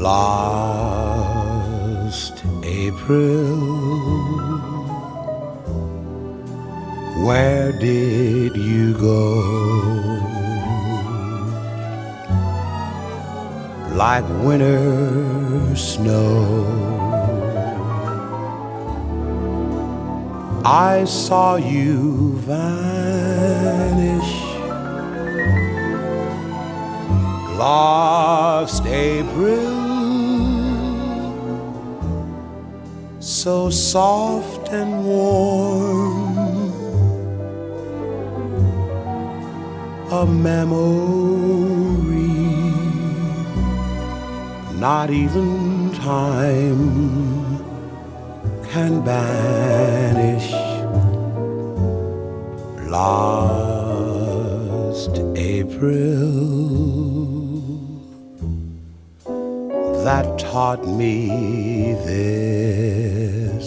Last April, where did you go? Like winter snow, I saw you vanish. Last April so soft and warm, a memory, not even time can banish. Last April that taught me this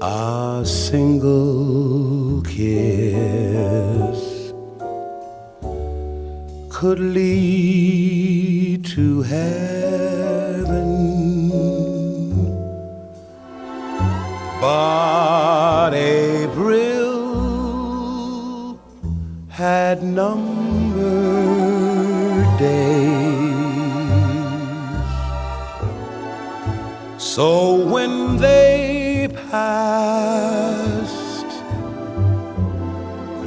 a single kiss could lead to heaven, but April had numbered days. So when they passed,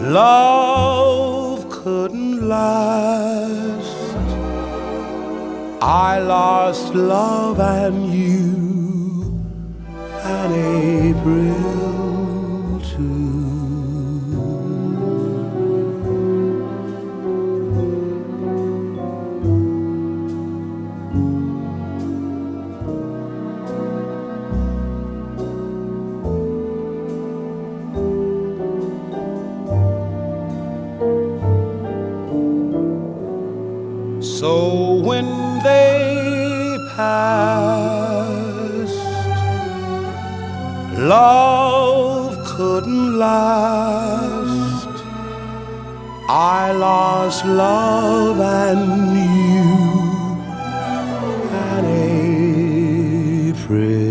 love couldn't last. I lost love and you and April too. So when they passed, love couldn't last. I lost love and you an April.